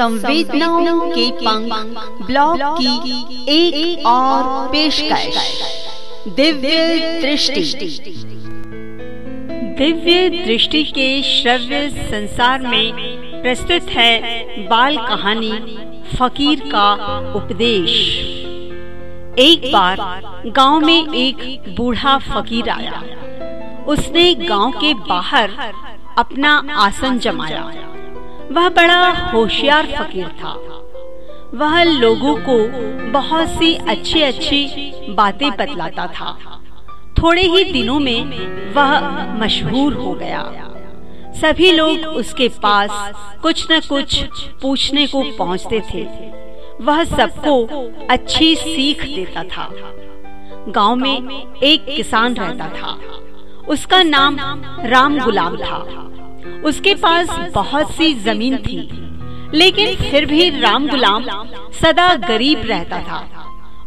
संवेदनाओं के पंख ब्लॉग की एक, एक और पेशकश। दिव्य दृष्टि। दिव्य दृष्टि के श्रव्य संसार में प्रस्तुत है बाल कहानी फकीर का उपदेश। एक बार गाँव में एक बूढ़ा फकीर आया। उसने गाँव के बाहर अपना आसन जमाया। वह बड़ा होशियार फकीर था। वह लोगों को बहुत सी अच्छी अच्छी बातें बतलाता था। थोड़े ही दिनों में वह मशहूर हो गया। सभी लोग उसके पास कुछ न कुछ पूछने को पहुँचते थे। वह सबको अच्छी सीख देता था। गाँव में एक किसान रहता था। उसका नाम राम गुलाम था। उसके पास बहुत सी ज़मीन थी, लेकिन फिर भी राम गुलाम सदा गरीब रहता था।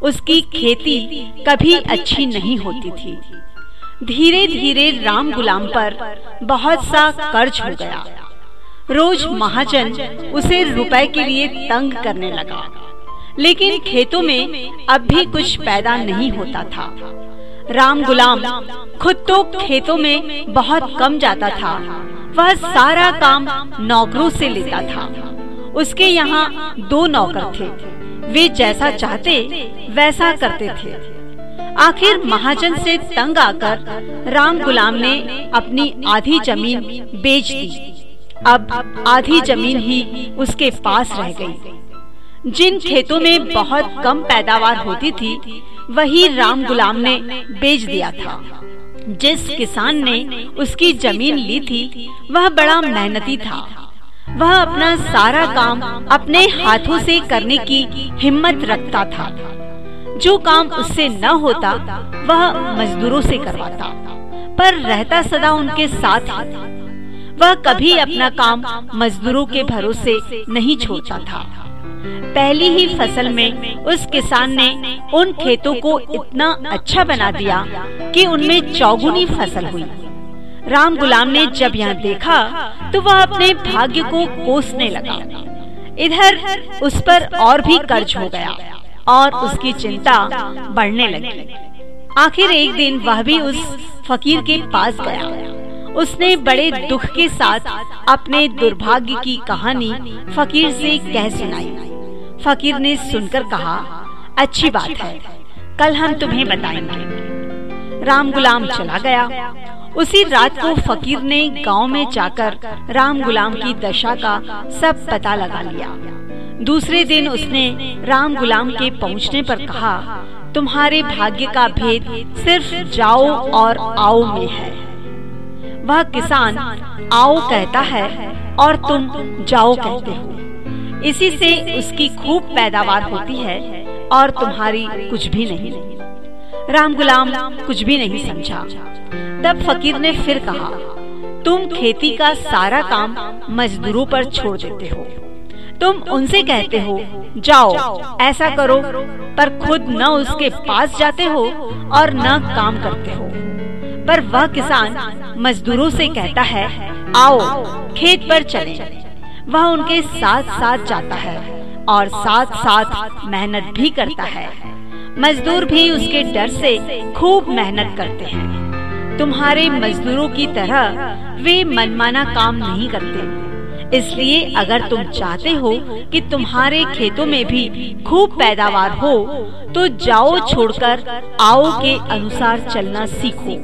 उसकी खेती कभी अच्छी नहीं होती थी। धीरे धीरे राम गुलाम पर बहुत सा कर्ज हो गया। रोज महाजन उसे रुपए के लिए तंग करने लगा। लेकिन खेतों में अब भी कुछ पैदा नहीं होता था। राम गुलाम खुद तो खेतों में बहुत कम जाता था। वह सारा काम नौकरों से लेता था। उसके यहाँ दो नौकर थे। वे जैसा चाहते, वैसा करते थे। आखिर महाजन से तंग आकर राम गुलाम ने अपनी आधी ज़मीन बेच दी। अब आधी ज़मीन ही उसके पास रह गई। जिन खेतों में बहुत कम पैदावार होती थी, वही राम गुलाम ने बेच दिया था। जिस किसान ने उसकी ज़मीन ली थी, वह बड़ा मेहनती था। वह अपना सारा काम अपने हाथों से करने की हिम्मत रखता था। जो काम उससे न होता, वह मजदूरों से करवाता। पर रहता सदा उनके साथ। वह कभी अपना काम मजदूरों के भरोसे नहीं छोड़ता था। पहली ही फ़सल में उस किसान ने उन खेतों को इतना अच्छा बना दिया कि उनमें चौगुनी फ़सल हुई। राम गुलाम ने जब यह देखा तो वह अपने भाग्य को कोसने लगा। इधर उस पर और भी कर्ज हो गया और उसकी चिंता बढ़ने लगी। आखिर एक दिन वह भी उस फकीर के पास गया। उसने बड़े दुख के साथ अपने दुर्भाग्य की कहानी फकीर से कह सुनाई। फकीर ने सुनकर कहा, अच्छी बात है, कल हम तुम्हें बताएँगे। राम गुलाम चला गया। उसी रात को फकीर ने गाँव में जाकर राम गुलाम की दशा का सब पता लगा लिया। दूसरे दिन उसने राम गुलाम के पहुँचने पर कहा, तुम्हारे भाग्य का भेद सिर्फ़ जाओ और आओ में है। वह किसान, आओ कहता है और तुम जाओ कहते हो। इसी से उसकी खूब पैदावार होती है और तुम्हारी कुछ भी नहीं। राम गुलाम कुछ भी नहीं समझा। तब फकीर ने फिर कहा, तुम खेती का सारा काम मजदूरों पर छोड़ देते हो। तुम उनसे कहते हो, जाओ, ऐसा करो, पर खुद न उसके पास जाते हो और न काम करते हो। पर वह किसान मजदूरों से कहता है, आओ, खेत पर चले। वह उनके साथ साथ जाता है और साथ साथ मेहनत भी करता है। मजदूर भी उसके डर से खूब मेहनत करते हैं। तुम्हारे मजदूरों की तरह वे मनमाना काम नहीं करते। इसलिए अगर तुम चाहते हो कि तुम्हारे खेतों में भी खूब पैदावार हो तो जाओ छोड़कर आओ के अनुसार चलना सीखो।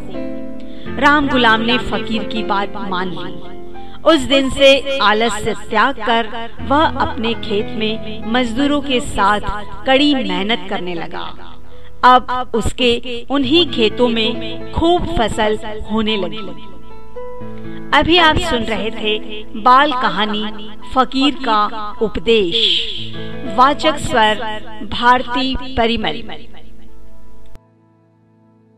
राम गुलाम ने फकीर की बात मान ली। उस दिन से आलस्य त्याग कर वह अपने खेत में मजदूरों के साथ कड़ी मेहनत करने लगा। अब उसके उन्हीं खेतों में खूब फ़सल होने लगी। अभी आप सुन रहे थे बाल कहानी फकीर का उपदेश। वाचक स्वर भारती परिमरी